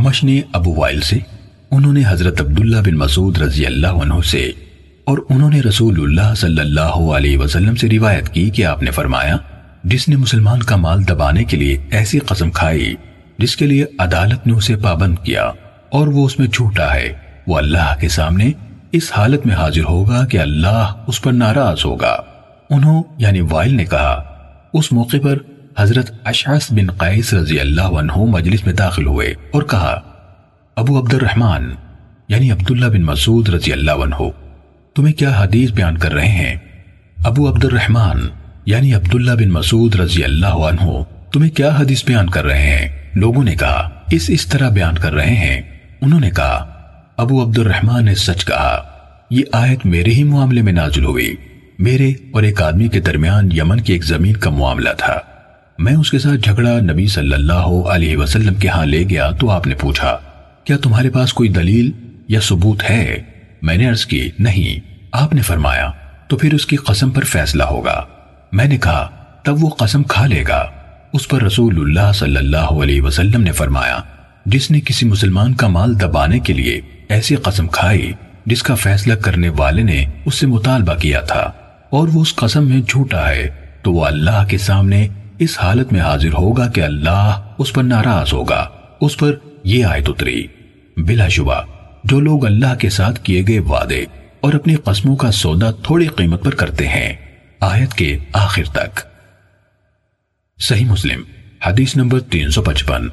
عمش نے ابو وائل سے، انہوں نے حضرت عبداللہ بن مسعود رضی اللہ عنہ سے، اور انہوں نے رسول اللہ صلی اللہ علیہ وسلم سے روایت کی کہ آپ نے فرمایا، جس نے مسلمان کا مال دبانے کے لیے ایسی قسم کھائی، جس کے لیے عدالت نے اسے پابند کیا، اور وہ اس میں جھوٹا ہے۔ وہ اللہ کے سامنے اس حالت میں حاضر ہوگا کہ اللہ اس پر ناراض ہوگا۔ انہوں یعنی وائل نے کہا، اس موقع پر حضرت اشعث بن قیس رضی اللہ عنہ مجلس میں داخل ہوئے اور کہا، ابو عبد الرحمن یعنی عبداللہ بن مسعود رضی اللہ عنہ، تمہیں کیا حدیث بیان کر رہے ہیں؟ ابو عبد الرحمن یعنی عبداللہ بن مسعود رضی اللہ عنہ، تمہیں کیا حدیث بیان کر رہے ہیں؟ لوگوں نے کہا، اس اس طرح بیان کر رہے ہیں انہوں نے کہا، ابو عبد الرحمن نے سچ کہا، یہ آیت میرے ہی معاملے میں نازل ہوئی۔ میرے اور ایک آدمی کے درمیان یمن کی ایک زمین کا معاملہ تھا۔ میں اس کے ساتھ جھگڑا نبی صلی اللہ علیہ وسلم کے ہاں لے گیا تو آپ نے پوچھا، کیا تمہارے پاس کوئی دلیل یا ثبوت ہے؟ میں نے عرض کی، نہیں۔ آپ نے فرمایا، تو پھر اس کی قسم پر فیصلہ ہوگا۔ میں نے کہا، تب وہ قسم کھا لے گا۔ اس پر رسول اللہ صلی اللہ علیہ وسلم نے فرمایا، جس نے کسی مسلمان کا مال دبانے کے لیے ایسی قسم کھائی، جس کا فیصلہ کرنے والے نے اس سے مطالبہ کیا تھا، اور وہ اس قسم میں جھوٹا ہے، تو وہ اللہ کے سامنے اس حالت میں حاضر ہوگا کہ اللہ اس پر ناراض ہوگا، اس پر یہ آیت اتری، بلا شبہ، جو لوگ اللہ کے ساتھ کیے گئے وعدے اور اپنی قسموں کا سودا تھوڑی قیمت پر کرتے ہیں۔ آیت کے آخر تک۔ صحیح مسلم، حدیث نمبر تین سو پچپن۔